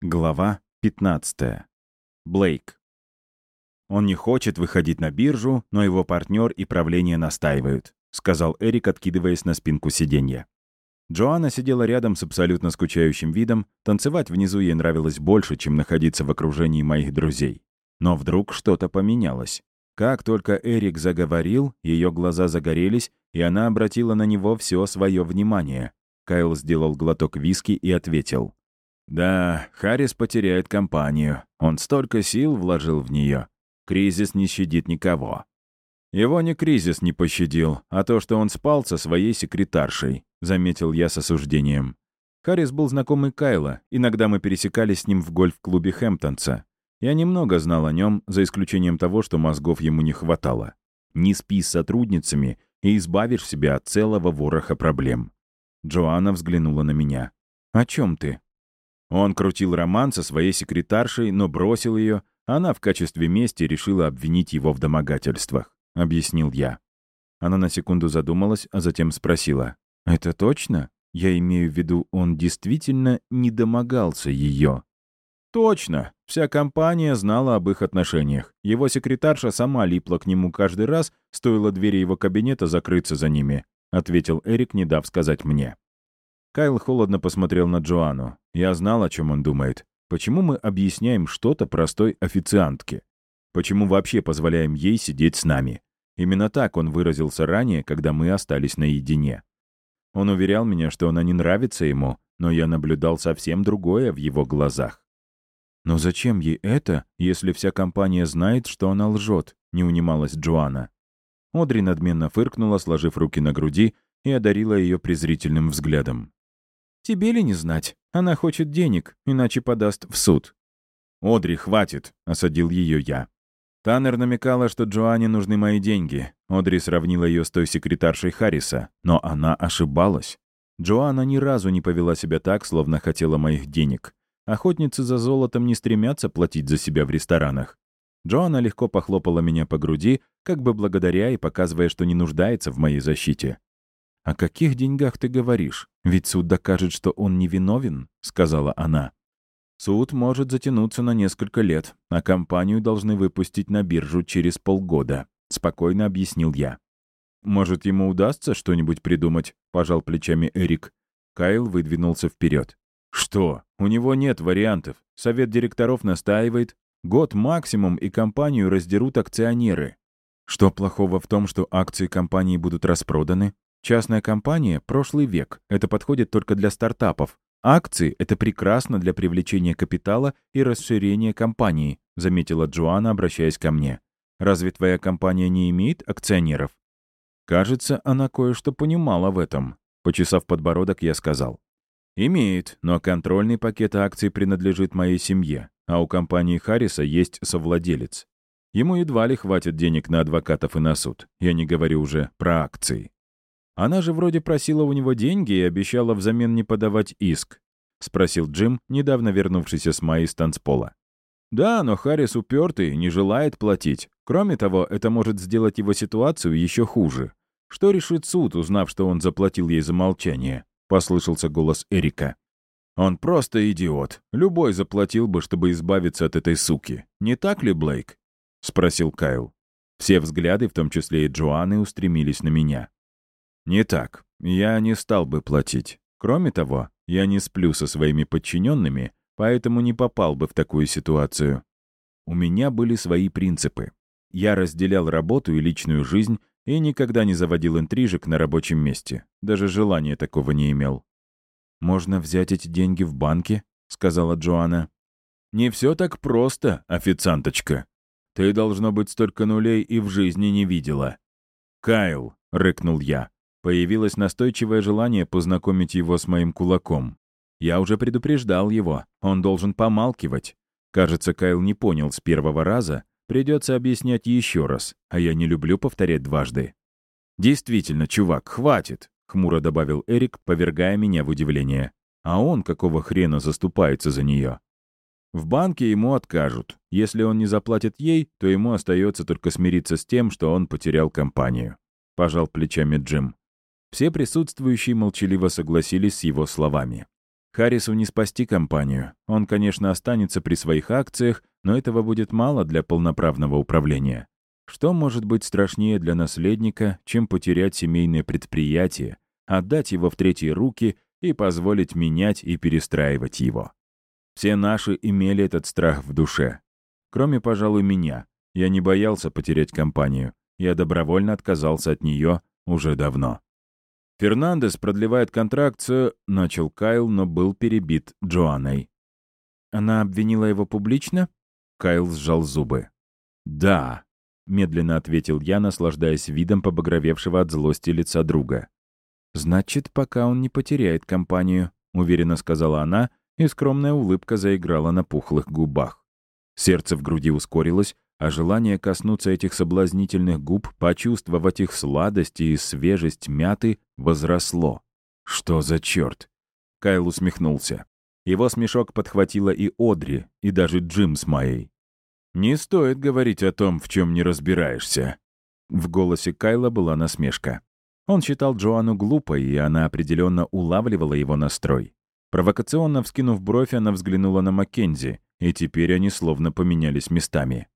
Глава 15. Блейк. «Он не хочет выходить на биржу, но его партнер и правление настаивают», сказал Эрик, откидываясь на спинку сиденья. Джоанна сидела рядом с абсолютно скучающим видом, танцевать внизу ей нравилось больше, чем находиться в окружении моих друзей. Но вдруг что-то поменялось. Как только Эрик заговорил, ее глаза загорелись, и она обратила на него все свое внимание. Кайл сделал глоток виски и ответил. Да, Харрис потеряет компанию. Он столько сил вложил в нее. Кризис не щадит никого. Его не кризис не пощадил, а то, что он спал со своей секретаршей, заметил я с осуждением. Харрис был знакомый Кайла, иногда мы пересекались с ним в гольф-клубе Хэмптонса. Я немного знал о нем, за исключением того, что мозгов ему не хватало. Не спи с сотрудницами и избавишь себя от целого вороха проблем. Джоанна взглянула на меня. «О чем ты?» Он крутил роман со своей секретаршей, но бросил ее. Она в качестве мести решила обвинить его в домогательствах, — объяснил я. Она на секунду задумалась, а затем спросила. «Это точно? Я имею в виду, он действительно не домогался ее?» «Точно. Вся компания знала об их отношениях. Его секретарша сама липла к нему каждый раз, стоило двери его кабинета закрыться за ними», — ответил Эрик, не дав сказать мне. Кайл холодно посмотрел на Джоанну. Я знал, о чем он думает. Почему мы объясняем что-то простой официантке? Почему вообще позволяем ей сидеть с нами? Именно так он выразился ранее, когда мы остались наедине. Он уверял меня, что она не нравится ему, но я наблюдал совсем другое в его глазах. «Но зачем ей это, если вся компания знает, что она лжет?» — не унималась Джоанна. Одри надменно фыркнула, сложив руки на груди, и одарила ее презрительным взглядом. Тебе ли не знать? Она хочет денег, иначе подаст в суд». «Одри, хватит», — осадил ее я. Таннер намекала, что Джоанне нужны мои деньги. Одри сравнила ее с той секретаршей Харриса, но она ошибалась. Джоанна ни разу не повела себя так, словно хотела моих денег. Охотницы за золотом не стремятся платить за себя в ресторанах. Джоанна легко похлопала меня по груди, как бы благодаря и показывая, что не нуждается в моей защите. «О каких деньгах ты говоришь? Ведь суд докажет, что он невиновен», — сказала она. «Суд может затянуться на несколько лет, а компанию должны выпустить на биржу через полгода», — спокойно объяснил я. «Может, ему удастся что-нибудь придумать?» — пожал плечами Эрик. Кайл выдвинулся вперед. «Что? У него нет вариантов. Совет директоров настаивает. Год максимум, и компанию раздерут акционеры. Что плохого в том, что акции компании будут распроданы? Частная компания — прошлый век. Это подходит только для стартапов. Акции — это прекрасно для привлечения капитала и расширения компании, заметила Джоанна, обращаясь ко мне. Разве твоя компания не имеет акционеров? Кажется, она кое-что понимала в этом. Почесав подбородок, я сказал. «Имеет, но контрольный пакет акций принадлежит моей семье, а у компании Харриса есть совладелец. Ему едва ли хватит денег на адвокатов и на суд. Я не говорю уже про акции. Она же вроде просила у него деньги и обещала взамен не подавать иск», — спросил Джим, недавно вернувшийся с Майи с танцпола. «Да, но Харрис упертый, не желает платить. Кроме того, это может сделать его ситуацию еще хуже. Что решит суд, узнав, что он заплатил ей за молчание?» — послышался голос Эрика. «Он просто идиот. Любой заплатил бы, чтобы избавиться от этой суки. Не так ли, Блейк?» — спросил Кайл. Все взгляды, в том числе и Джоанны, устремились на меня. Не так. Я не стал бы платить. Кроме того, я не сплю со своими подчиненными, поэтому не попал бы в такую ситуацию. У меня были свои принципы. Я разделял работу и личную жизнь и никогда не заводил интрижек на рабочем месте. Даже желания такого не имел. «Можно взять эти деньги в банке?» — сказала Джоанна. «Не все так просто, официанточка. Ты, должно быть, столько нулей и в жизни не видела». «Кайл», — рыкнул я, Появилось настойчивое желание познакомить его с моим кулаком. Я уже предупреждал его, он должен помалкивать. Кажется, Кайл не понял с первого раза, придется объяснять еще раз, а я не люблю повторять дважды. «Действительно, чувак, хватит», — хмуро добавил Эрик, повергая меня в удивление. «А он какого хрена заступается за нее?» В банке ему откажут. Если он не заплатит ей, то ему остается только смириться с тем, что он потерял компанию. Пожал плечами Джим. Все присутствующие молчаливо согласились с его словами. Харрису не спасти компанию. Он, конечно, останется при своих акциях, но этого будет мало для полноправного управления. Что может быть страшнее для наследника, чем потерять семейное предприятие, отдать его в третьи руки и позволить менять и перестраивать его? Все наши имели этот страх в душе. Кроме, пожалуй, меня. Я не боялся потерять компанию. Я добровольно отказался от нее уже давно. «Фернандес продлевает контракт с...» — начал Кайл, но был перебит Джоанной. «Она обвинила его публично?» Кайл сжал зубы. «Да», — медленно ответил я, наслаждаясь видом побагровевшего от злости лица друга. «Значит, пока он не потеряет компанию», — уверенно сказала она, и скромная улыбка заиграла на пухлых губах. Сердце в груди ускорилось, а желание коснуться этих соблазнительных губ, почувствовать их сладость и свежесть мяты, возросло. «Что за черт?» Кайл усмехнулся. Его смешок подхватила и Одри, и даже Джим с Майей. «Не стоит говорить о том, в чем не разбираешься». В голосе Кайла была насмешка. Он считал Джоанну глупой, и она определенно улавливала его настрой. Провокационно вскинув бровь, она взглянула на Маккензи, и теперь они словно поменялись местами.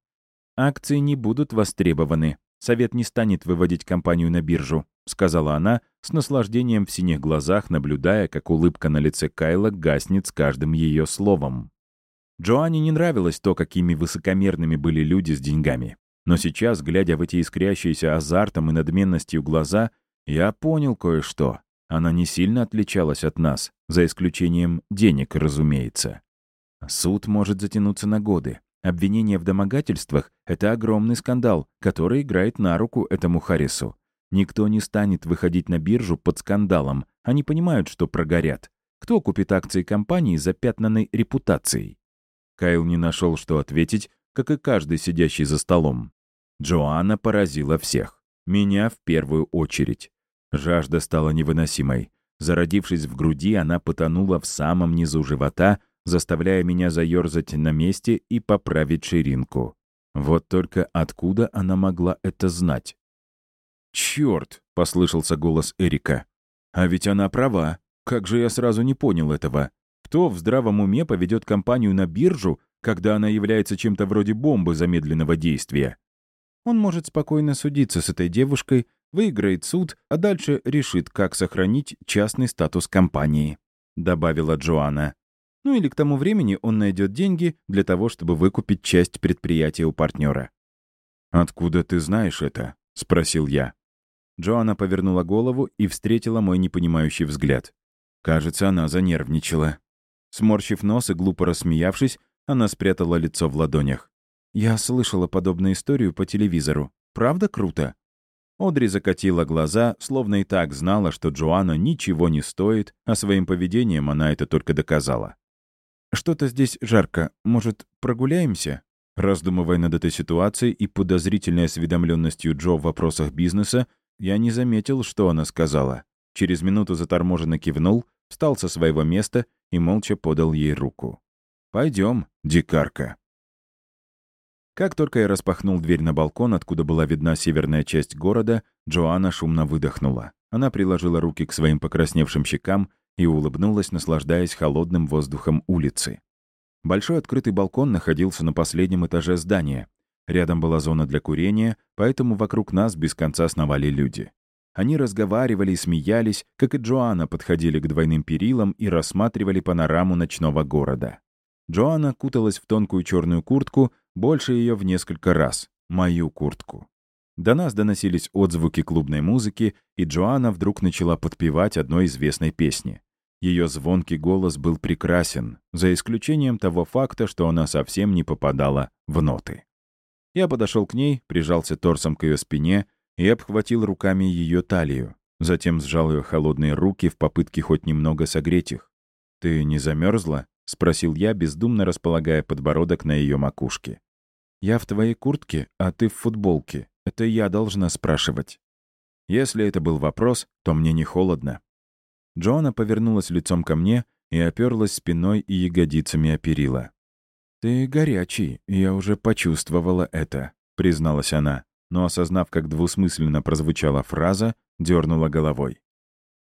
«Акции не будут востребованы. Совет не станет выводить компанию на биржу», — сказала она, с наслаждением в синих глазах, наблюдая, как улыбка на лице Кайла гаснет с каждым ее словом. Джоанне не нравилось то, какими высокомерными были люди с деньгами. Но сейчас, глядя в эти искрящиеся азартом и надменностью глаза, я понял кое-что. Она не сильно отличалась от нас, за исключением денег, разумеется. Суд может затянуться на годы, Обвинение в домогательствах — это огромный скандал, который играет на руку этому Харрису. Никто не станет выходить на биржу под скандалом. Они понимают, что прогорят. Кто купит акции компании за запятнанной репутацией? Кайл не нашел, что ответить, как и каждый сидящий за столом. Джоанна поразила всех. Меня в первую очередь. Жажда стала невыносимой. Зародившись в груди, она потонула в самом низу живота — заставляя меня заерзать на месте и поправить ширинку. Вот только откуда она могла это знать? «Черт!» — послышался голос Эрика. «А ведь она права. Как же я сразу не понял этого? Кто в здравом уме поведет компанию на биржу, когда она является чем-то вроде бомбы замедленного действия? Он может спокойно судиться с этой девушкой, выиграет суд, а дальше решит, как сохранить частный статус компании», — добавила Джоанна. Ну или к тому времени он найдет деньги для того, чтобы выкупить часть предприятия у партнера. «Откуда ты знаешь это?» — спросил я. Джоанна повернула голову и встретила мой непонимающий взгляд. Кажется, она занервничала. Сморщив нос и глупо рассмеявшись, она спрятала лицо в ладонях. «Я слышала подобную историю по телевизору. Правда круто?» Одри закатила глаза, словно и так знала, что Джоанна ничего не стоит, а своим поведением она это только доказала. «Что-то здесь жарко. Может, прогуляемся?» Раздумывая над этой ситуацией и подозрительной осведомленностью Джо в вопросах бизнеса, я не заметил, что она сказала. Через минуту заторможенно кивнул, встал со своего места и молча подал ей руку. «Пойдем, дикарка». Как только я распахнул дверь на балкон, откуда была видна северная часть города, Джоанна шумно выдохнула. Она приложила руки к своим покрасневшим щекам и улыбнулась, наслаждаясь холодным воздухом улицы. Большой открытый балкон находился на последнем этаже здания. Рядом была зона для курения, поэтому вокруг нас без конца сновали люди. Они разговаривали и смеялись, как и Джоанна подходили к двойным перилам и рассматривали панораму ночного города. Джоанна куталась в тонкую черную куртку, больше ее в несколько раз. Мою куртку. До нас доносились отзвуки клубной музыки, и Джоанна вдруг начала подпевать одной известной песни. Ее звонкий голос был прекрасен, за исключением того факта, что она совсем не попадала в ноты. Я подошел к ней, прижался торсом к ее спине и обхватил руками ее талию. Затем сжал ее холодные руки в попытке хоть немного согреть их. «Ты не замерзла? спросил я, бездумно располагая подбородок на ее макушке. «Я в твоей куртке, а ты в футболке. Это я должна спрашивать. Если это был вопрос, то мне не холодно. Джоанна повернулась лицом ко мне и оперлась спиной и ягодицами о. «Ты горячий, я уже почувствовала это», — призналась она, но, осознав, как двусмысленно прозвучала фраза, дернула головой.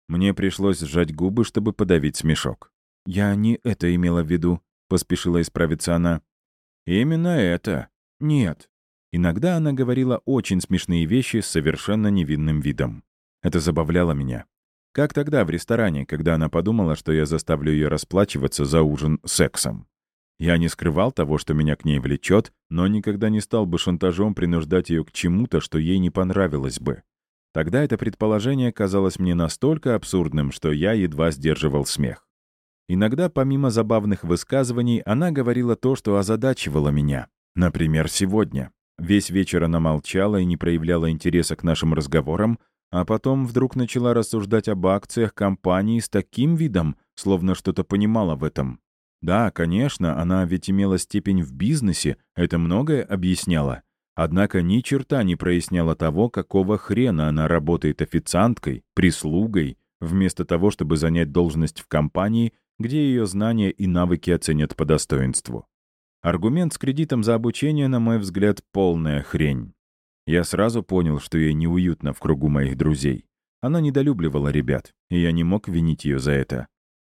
Мне пришлось сжать губы, чтобы подавить смешок. «Я не это имела в виду», — поспешила исправиться она. «Именно это. Нет». Иногда она говорила очень смешные вещи с совершенно невинным видом. Это забавляло меня. Как тогда в ресторане, когда она подумала, что я заставлю ее расплачиваться за ужин сексом. Я не скрывал того, что меня к ней влечет, но никогда не стал бы шантажом принуждать ее к чему-то, что ей не понравилось бы. Тогда это предположение казалось мне настолько абсурдным, что я едва сдерживал смех. Иногда, помимо забавных высказываний, она говорила то, что озадачивало меня. Например, сегодня. Весь вечер она молчала и не проявляла интереса к нашим разговорам, а потом вдруг начала рассуждать об акциях компании с таким видом, словно что-то понимала в этом. Да, конечно, она ведь имела степень в бизнесе, это многое объясняло. Однако ни черта не проясняла того, какого хрена она работает официанткой, прислугой, вместо того, чтобы занять должность в компании, где ее знания и навыки оценят по достоинству. Аргумент с кредитом за обучение, на мой взгляд, полная хрень. Я сразу понял, что ей неуютно в кругу моих друзей. Она недолюбливала ребят, и я не мог винить ее за это.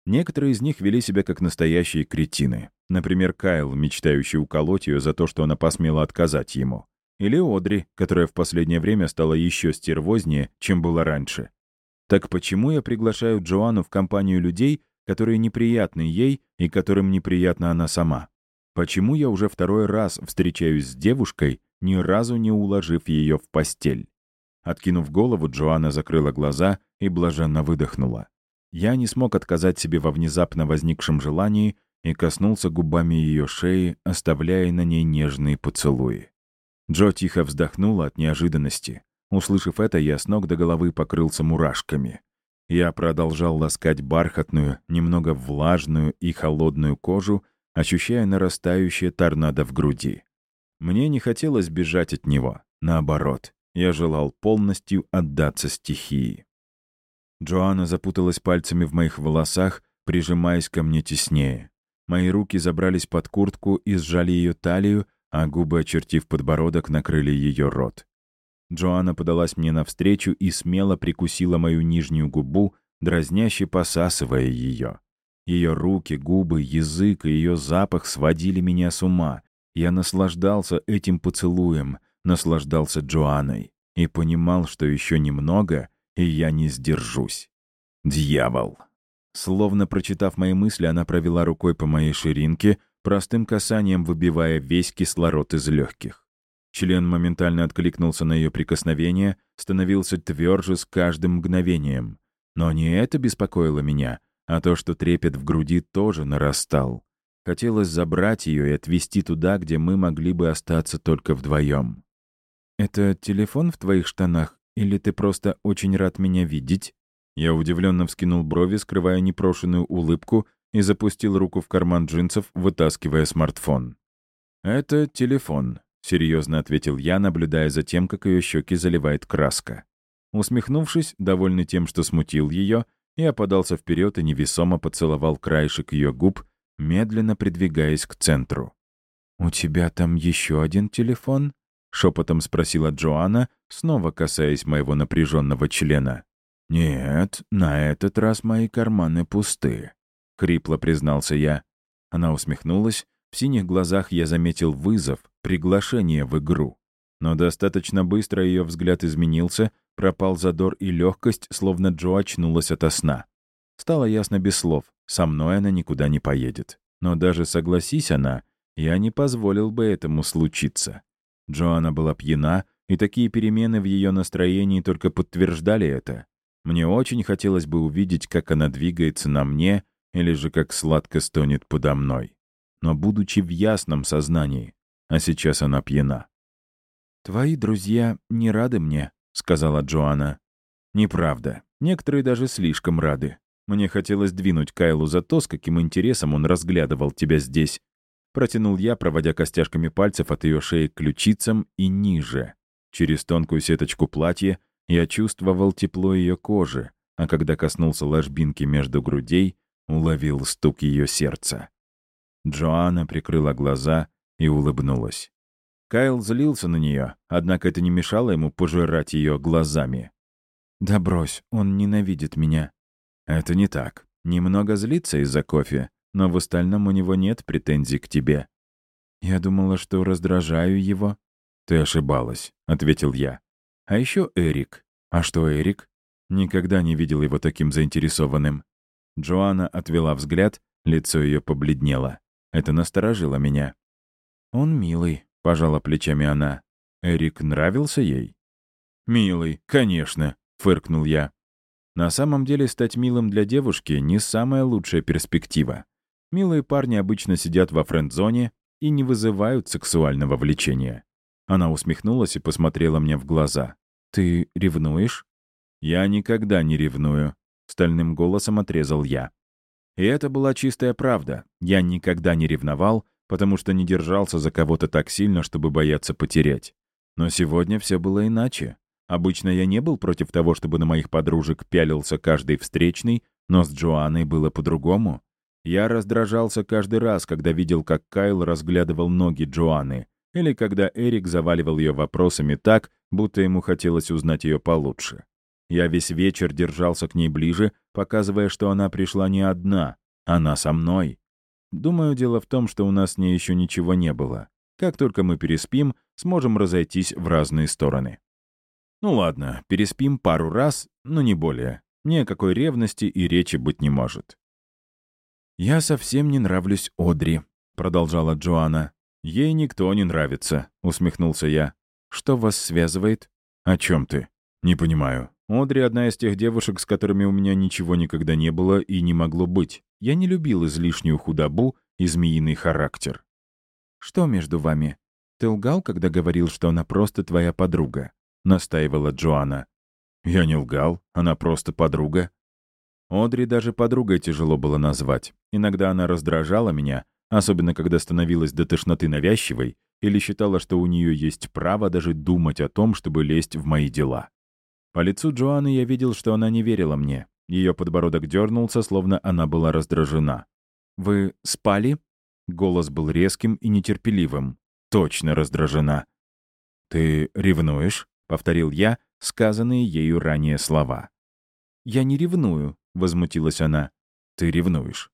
Некоторые из них вели себя как настоящие кретины. Например, Кайл, мечтающий уколоть ее за то, что она посмела отказать ему. Или Одри, которая в последнее время стала еще стервознее, чем была раньше. Так почему я приглашаю Джоанну в компанию людей, которые неприятны ей и которым неприятна она сама? Почему я уже второй раз встречаюсь с девушкой, ни разу не уложив ее в постель? Откинув голову, Джоанна закрыла глаза и блаженно выдохнула. Я не смог отказать себе во внезапно возникшем желании и коснулся губами ее шеи, оставляя на ней нежные поцелуи. Джо тихо вздохнула от неожиданности. Услышав это, я с ног до головы покрылся мурашками. Я продолжал ласкать бархатную, немного влажную и холодную кожу, ощущая нарастающее торнадо в груди. Мне не хотелось бежать от него. Наоборот, я желал полностью отдаться стихии. Джоанна запуталась пальцами в моих волосах, прижимаясь ко мне теснее. Мои руки забрались под куртку и сжали ее талию, а губы, очертив подбородок, накрыли ее рот. Джоанна подалась мне навстречу и смело прикусила мою нижнюю губу, дразняще посасывая ее. Ее руки, губы, язык и ее запах сводили меня с ума. Я наслаждался этим поцелуем, наслаждался Джоанной и понимал, что еще немного — и я не сдержусь. Дьявол. Словно прочитав мои мысли, она провела рукой по моей ширинке, простым касанием выбивая весь кислород из легких. Член моментально откликнулся на ее прикосновение, становился тверже с каждым мгновением. Но не это беспокоило меня, а то, что трепет в груди тоже нарастал. Хотелось забрать ее и отвезти туда, где мы могли бы остаться только вдвоем. «Это телефон в твоих штанах или ты просто очень рад меня видеть?» Я удивленно вскинул брови, скрывая непрошенную улыбку, и запустил руку в карман джинсов, вытаскивая смартфон. «Это телефон», — серьезно ответил я, наблюдая за тем, как ее щеки заливает краска. Усмехнувшись, довольный тем, что смутил ее, я подался вперед и невесомо поцеловал краешек ее губ, медленно придвигаясь к центру. «У тебя там еще один телефон?» — шепотом спросила Джоанна, снова касаясь моего напряженного члена. «Нет, на этот раз мои карманы пусты», — хрипло признался я. Она усмехнулась. В синих глазах я заметил вызов, приглашение в игру. Но достаточно быстро ее взгляд изменился, пропал задор и легкость, словно Джо очнулась ото сна. Стало ясно без слов, со мной она никуда не поедет. Но даже согласись она, я не позволил бы этому случиться. Джоанна была пьяна, и такие перемены в ее настроении только подтверждали это. Мне очень хотелось бы увидеть, как она двигается на мне или же как сладко стонет подо мной. Но будучи в ясном сознании, а сейчас она пьяна. «Твои друзья не рады мне», — сказала Джоанна. «Неправда. Некоторые даже слишком рады. Мне хотелось двинуть Кайлу за то, с каким интересом он разглядывал тебя здесь, Протянул я, проводя костяшками пальцев от ее шеи к ключицам и ниже. Через тонкую сеточку платья я чувствовал тепло ее кожи, а когда коснулся ложбинки между грудей, уловил стук ее сердца. Джоанна прикрыла глаза и улыбнулась. Кайл злился на нее, однако это не мешало ему пожирать ее глазами. «Да брось, он ненавидит меня». «Это не так. Немного злится из-за кофе, но в остальном у него нет претензий к тебе. Я думала, что раздражаю его. Ты ошибалась, — ответил я. А еще Эрик. А что Эрик? Никогда не видел его таким заинтересованным. Джоанна отвела взгляд, лицо ее побледнело. Это насторожило меня. «Он милый», — пожала плечами она. «Эрик нравился ей?» «Милый, конечно», — фыркнул я. На самом деле стать милым для девушки — не самая лучшая перспектива. Милые парни обычно сидят во френд-зоне и не вызывают сексуального влечения. Она усмехнулась и посмотрела мне в глаза. «Ты ревнуешь?» «Я никогда не ревную», — стальным голосом отрезал я. И это была чистая правда. Я никогда не ревновал, потому что не держался за кого-то так сильно, чтобы бояться потерять. Но сегодня все было иначе. Обычно я не был против того, чтобы на моих подружек пялился каждый встречный, но с Джоанной было по-другому. Я раздражался каждый раз, когда видел, как Кайл разглядывал ноги Джоанны, или когда Эрик заваливал ее вопросами так, будто ему хотелось узнать ее получше. Я весь вечер держался к ней ближе, показывая, что она пришла не одна, она со мной. Думаю, дело в том, что у нас с ней еще ничего не было. Как только мы переспим, сможем разойтись в разные стороны. Ну ладно, переспим пару раз, но не более. Ни о какой ревности и речи быть не может. «Я совсем не нравлюсь Одри», — продолжала Джоанна. «Ей никто не нравится», — усмехнулся я. «Что вас связывает?» «О чем ты?» «Не понимаю. Одри — одна из тех девушек, с которыми у меня ничего никогда не было и не могло быть. Я не любил излишнюю худобу и змеиный характер. «Что между вами? Ты лгал, когда говорил, что она просто твоя подруга?» — настаивала Джоанна. «Я не лгал, она просто подруга». Одри даже подругой тяжело было назвать. Иногда она раздражала меня, особенно когда становилась до тошноты навязчивой или считала, что у нее есть право даже думать о том, чтобы лезть в мои дела. По лицу Джоанны я видел, что она не верила мне. Ее подбородок дернулся, словно она была раздражена. «Вы спали?» Голос был резким и нетерпеливым. Точно раздражена. «Ты ревнуешь?» — повторил я сказанные ею ранее слова. «Я не ревную», — возмутилась она. «Ты ревнуешь».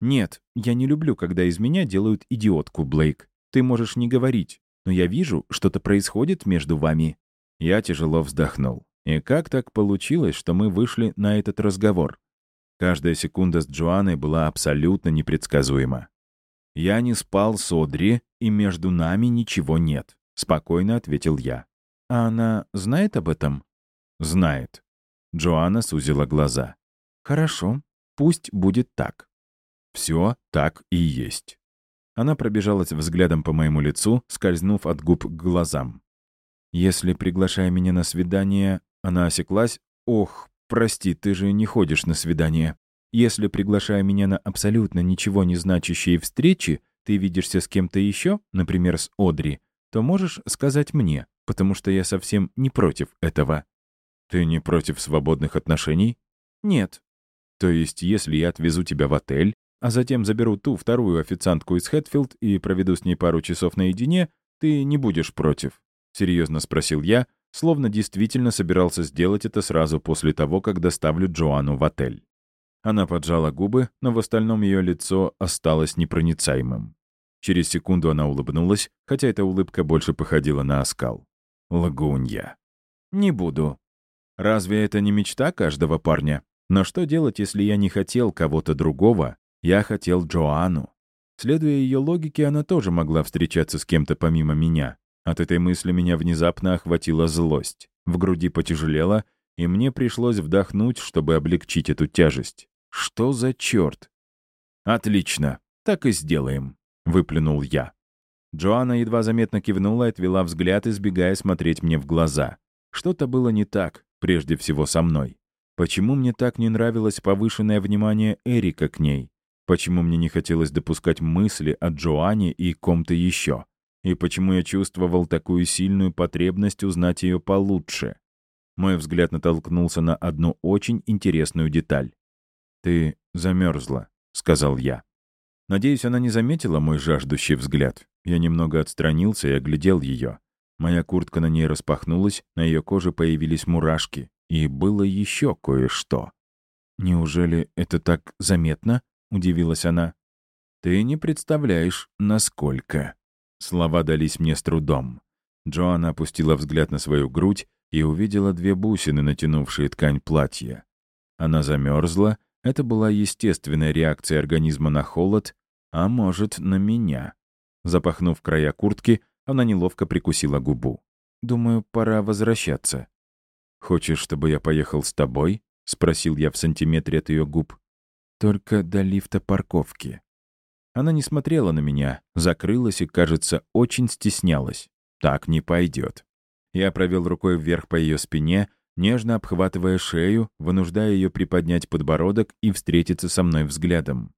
«Нет, я не люблю, когда из меня делают идиотку, Блейк. Ты можешь не говорить, но я вижу, что-то происходит между вами». Я тяжело вздохнул. И как так получилось, что мы вышли на этот разговор? Каждая секунда с Джоанной была абсолютно непредсказуема. «Я не спал с Одри, и между нами ничего нет», — спокойно ответил я. «А она знает об этом?» «Знает». Джоанна сузила глаза. «Хорошо, пусть будет так». «Все так и есть». Она пробежалась взглядом по моему лицу, скользнув от губ к глазам. «Если, приглашая меня на свидание, она осеклась. «Ох, прости, ты же не ходишь на свидание. Если, приглашая меня на абсолютно ничего не значащие встречи, ты видишься с кем-то еще, например, с Одри, то можешь сказать мне, потому что я совсем не против этого». «Ты не против свободных отношений?» «Нет». «То есть, если я отвезу тебя в отель, а затем заберу ту вторую официантку из Хэтфилд и проведу с ней пару часов наедине, ты не будешь против?» — серьезно спросил я, словно действительно собирался сделать это сразу после того, как доставлю Джоанну в отель. Она поджала губы, но в остальном ее лицо осталось непроницаемым. Через секунду она улыбнулась, хотя эта улыбка больше походила на оскал. Лагунья. «Не буду. Разве это не мечта каждого парня? Но что делать, если я не хотел кого-то другого? Я хотел Джоанну. Следуя ее логике, она тоже могла встречаться с кем-то помимо меня. От этой мысли меня внезапно охватила злость. В груди потяжелело, и мне пришлось вдохнуть, чтобы облегчить эту тяжесть. Что за черт? «Отлично, так и сделаем», — выплюнул я. Джоанна едва заметно кивнула и отвела взгляд, избегая смотреть мне в глаза. Что-то было не так, прежде всего со мной. Почему мне так не нравилось повышенное внимание Эрика к ней? Почему мне не хотелось допускать мысли о Джоанне и ком-то еще? И почему я чувствовал такую сильную потребность узнать ее получше. Мой взгляд натолкнулся на одну очень интересную деталь. «Ты замерзла», — сказал я. Надеюсь, она не заметила мой жаждущий взгляд. Я немного отстранился и оглядел ее. Моя куртка на ней распахнулась, на ее коже появились мурашки, и было еще кое-что. «Неужели это так заметно?» — удивилась она. «Ты не представляешь, насколько». Слова дались мне с трудом. Джоанна опустила взгляд на свою грудь и увидела две бусины, натянувшие ткань платья. Она замерзла, это была естественная реакция организма на холод, а может, на меня. Запахнув края куртки, она неловко прикусила губу. «Думаю, пора возвращаться». «Хочешь, чтобы я поехал с тобой?» — спросил я в сантиметре от ее губ. «Только до лифта парковки». Она не смотрела на меня, закрылась и, кажется, очень стеснялась. Так не пойдет. Я провел рукой вверх по ее спине, нежно обхватывая шею, вынуждая ее приподнять подбородок и встретиться со мной взглядом.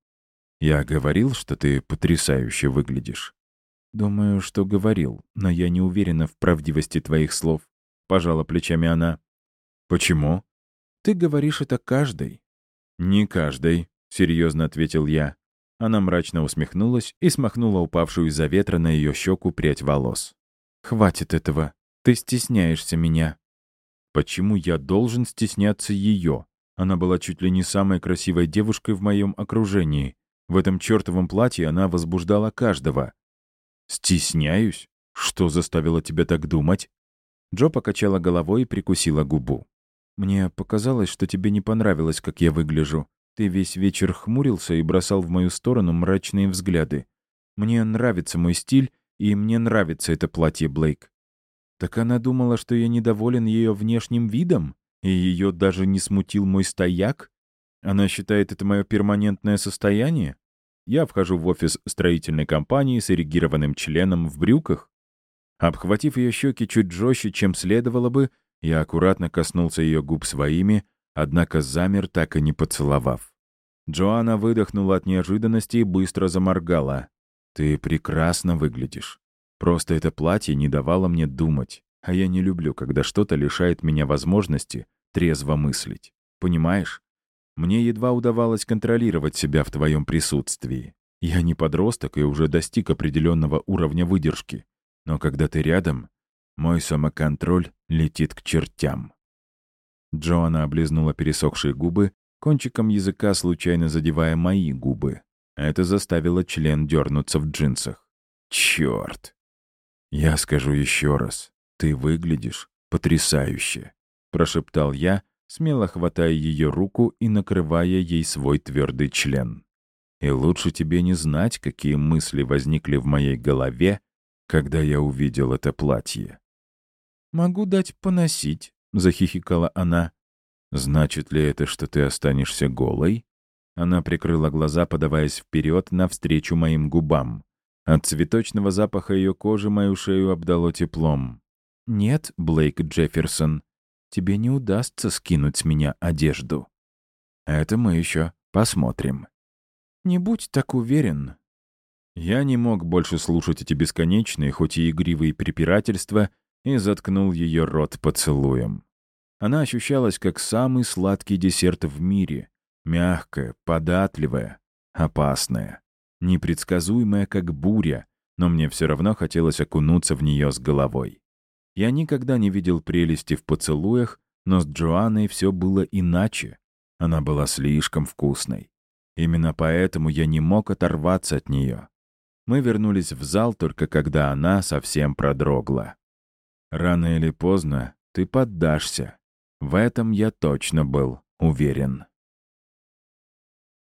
«Я говорил, что ты потрясающе выглядишь». «Думаю, что говорил, но я не уверена в правдивости твоих слов», — пожала плечами она. «Почему?» «Ты говоришь это каждой». «Не каждой», — серьезно ответил я. Она мрачно усмехнулась и смахнула упавшую из-за ветра на ее щеку прядь волос. «Хватит этого. Ты стесняешься меня». Почему я должен стесняться ее? Она была чуть ли не самой красивой девушкой в моем окружении. В этом чертовом платье она возбуждала каждого. «Стесняюсь? Что заставило тебя так думать?» Джо покачала головой и прикусила губу. «Мне показалось, что тебе не понравилось, как я выгляжу. Ты весь вечер хмурился и бросал в мою сторону мрачные взгляды. Мне нравится мой стиль, и мне нравится это платье, Блейк. Так она думала, что я недоволен ее внешним видом? И ее даже не смутил мой стояк? Она считает это мое перманентное состояние? Я вхожу в офис строительной компании с эрегированным членом в брюках. Обхватив ее щеки чуть жестче, чем следовало бы, я аккуратно коснулся ее губ своими, однако замер, так и не поцеловав. Джоанна выдохнула от неожиданности и быстро заморгала. «Ты прекрасно выглядишь. Просто это платье не давало мне думать, а я не люблю, когда что-то лишает меня возможности трезво мыслить. Понимаешь? Мне едва удавалось контролировать себя в твоем присутствии. Я не подросток и уже достиг определенного уровня выдержки. Но когда ты рядом, мой самоконтроль летит к чертям. Джоанна облизнула пересохшие губы, кончиком языка случайно задевая мои губы. Это заставило член дернуться в джинсах. Черт! «Я скажу еще раз. Ты выглядишь потрясающе», — прошептал я, смело хватая ее руку и накрывая ей свой твердый член. «И лучше тебе не знать, какие мысли возникли в моей голове, когда я увидел это платье». «Могу дать поносить», — захихикала она. «Значит ли это, что ты останешься голой?» Она прикрыла глаза, подаваясь вперед навстречу моим губам. От цветочного запаха ее кожи мою шею обдало теплом. «Нет, Блейк Джефферсон, тебе не удастся скинуть с меня одежду». «Это мы еще посмотрим». «Не будь так уверен». Я не мог больше слушать эти бесконечные, хоть и игривые препирательства, и заткнул ее рот поцелуем. Она ощущалась как самый сладкий десерт в мире, мягкая, податливая, опасная непредсказуемая, как буря, но мне все равно хотелось окунуться в нее с головой. Я никогда не видел прелести в поцелуях, но с Джоанной все было иначе. Она была слишком вкусной. Именно поэтому я не мог оторваться от нее. Мы вернулись в зал только когда она совсем продрогла. Рано или поздно ты поддашься. В этом я точно был уверен.